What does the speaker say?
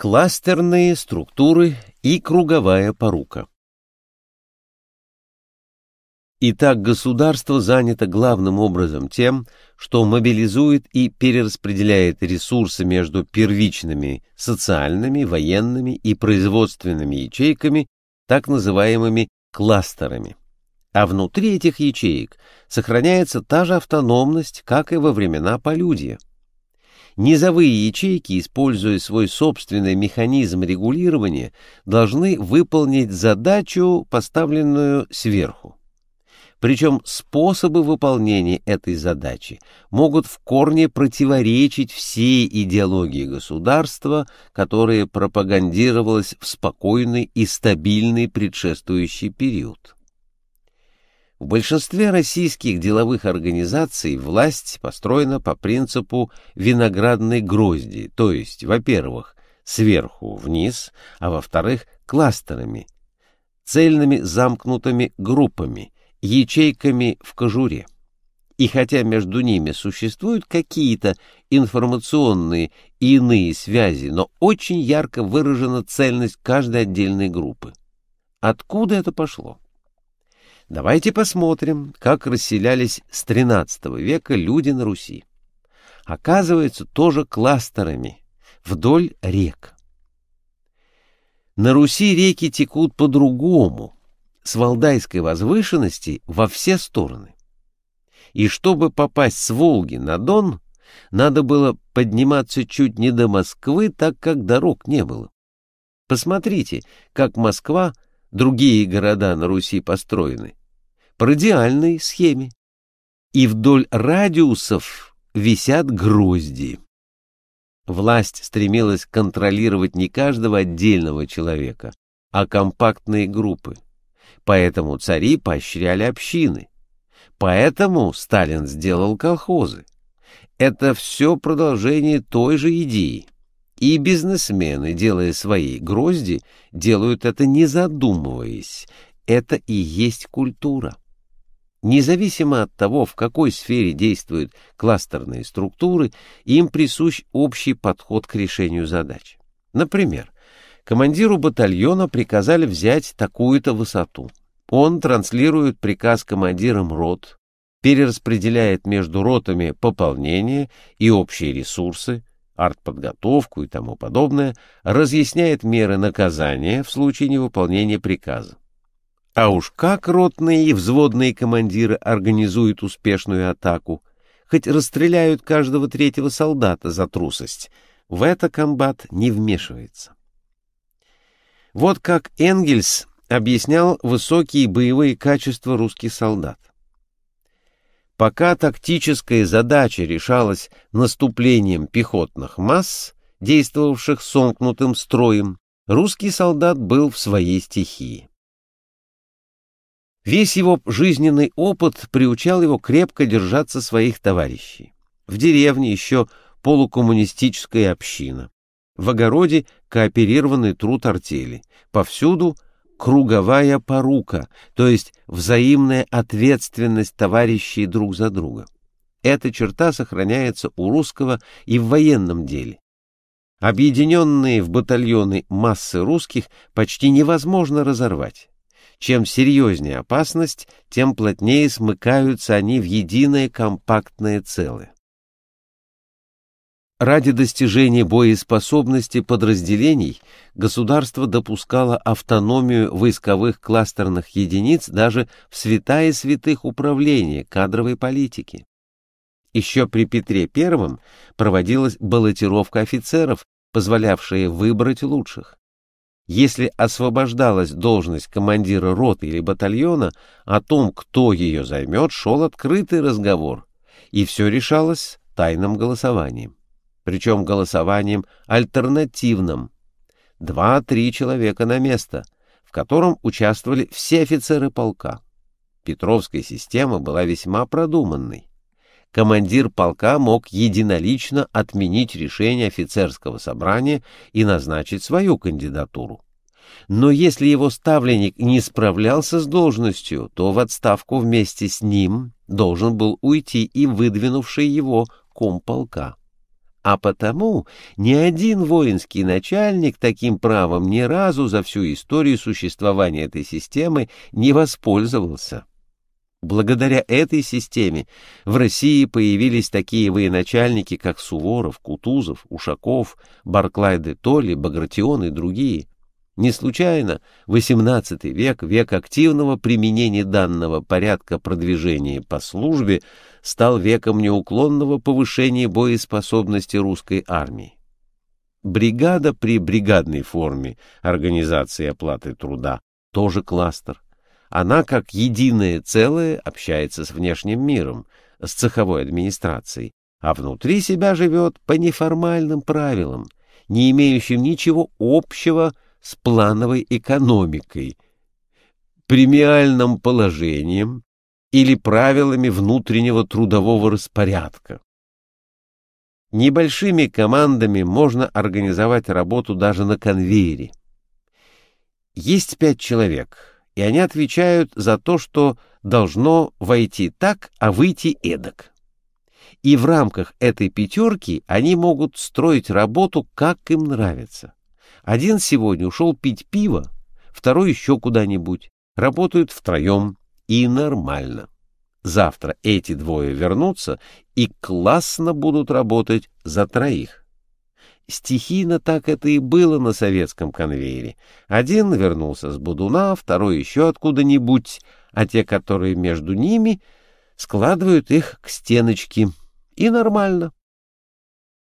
Кластерные структуры и круговая порука. Итак, государство занято главным образом тем, что мобилизует и перераспределяет ресурсы между первичными социальными, военными и производственными ячейками, так называемыми кластерами. А внутри этих ячеек сохраняется та же автономность, как и во времена полюдия. Низовые ячейки, используя свой собственный механизм регулирования, должны выполнить задачу, поставленную сверху. Причем способы выполнения этой задачи могут в корне противоречить всей идеологии государства, которая пропагандировалась в спокойный и стабильный предшествующий период. В большинстве российских деловых организаций власть построена по принципу виноградной грозди, то есть, во-первых, сверху вниз, а во-вторых, кластерами, цельными замкнутыми группами, ячейками в кожуре. И хотя между ними существуют какие-то информационные и иные связи, но очень ярко выражена цельность каждой отдельной группы. Откуда это пошло? Давайте посмотрим, как расселялись с XIII века люди на Руси. Оказывается, тоже кластерами, вдоль рек. На Руси реки текут по-другому, с Валдайской возвышенности во все стороны. И чтобы попасть с Волги на Дон, надо было подниматься чуть не до Москвы, так как дорог не было. Посмотрите, как Москва, другие города на Руси построены по радиальной схеме. И вдоль радиусов висят грозди. Власть стремилась контролировать не каждого отдельного человека, а компактные группы. Поэтому цари поощряли общины. Поэтому Сталин сделал колхозы. Это все продолжение той же идеи. И бизнесмены, делая свои грозди, делают это не задумываясь. Это и есть культура. Независимо от того, в какой сфере действуют кластерные структуры, им присущ общий подход к решению задач. Например, командиру батальона приказали взять такую-то высоту. Он транслирует приказ командирам рот, перераспределяет между ротами пополнение и общие ресурсы, артподготовку и тому подобное, разъясняет меры наказания в случае невыполнения приказа. А уж как ротные и взводные командиры организуют успешную атаку, хоть расстреляют каждого третьего солдата за трусость, в это комбат не вмешивается. Вот как Энгельс объяснял высокие боевые качества русских солдат. Пока тактическая задача решалась наступлением пехотных масс, действовавших сомкнутым строем, русский солдат был в своей стихии. Весь его жизненный опыт приучал его крепко держаться своих товарищей. В деревне еще полукоммунистическая община. В огороде кооперированный труд артели. Повсюду круговая порука, то есть взаимная ответственность товарищей друг за друга. Эта черта сохраняется у русского и в военном деле. Объединенные в батальоны массы русских почти невозможно разорвать. Чем серьезнее опасность, тем плотнее смыкаются они в единое компактное целое. Ради достижения боеспособности подразделений государство допускало автономию войсковых кластерных единиц даже в святая святых управления кадровой политики. Еще при Петре I проводилась баллотировка офицеров, позволявшая выбрать лучших. Если освобождалась должность командира роты или батальона, о том, кто ее займет, шел открытый разговор, и все решалось тайным голосованием. Причем голосованием альтернативным. Два-три человека на место, в котором участвовали все офицеры полка. Петровская система была весьма продуманной. Командир полка мог единолично отменить решение офицерского собрания и назначить свою кандидатуру. Но если его ставленник не справлялся с должностью, то в отставку вместе с ним должен был уйти и выдвинувший его комполка. А потому ни один воинский начальник таким правом ни разу за всю историю существования этой системы не воспользовался. Благодаря этой системе в России появились такие военачальники, как Суворов, Кутузов, Ушаков, Барклай де Толли, Багратион и другие. Не случайно XVIII век, век активного применения данного порядка продвижения по службе, стал веком неуклонного повышения боеспособности русской армии. Бригада при бригадной форме организации оплаты труда тоже кластер. Она как единое целое общается с внешним миром, с цеховой администрацией, а внутри себя живет по неформальным правилам, не имеющим ничего общего с плановой экономикой, премиальным положением или правилами внутреннего трудового распорядка. Небольшими командами можно организовать работу даже на конвейере. Есть пять человек — и они отвечают за то, что должно войти так, а выйти эдак. И в рамках этой пятерки они могут строить работу, как им нравится. Один сегодня ушел пить пиво, второй еще куда-нибудь. Работают втроем, и нормально. Завтра эти двое вернутся и классно будут работать за троих. Стихийно так это и было на советском конвейере. Один вернулся с Будуна, второй еще откуда-нибудь, а те, которые между ними, складывают их к стеночке. И нормально.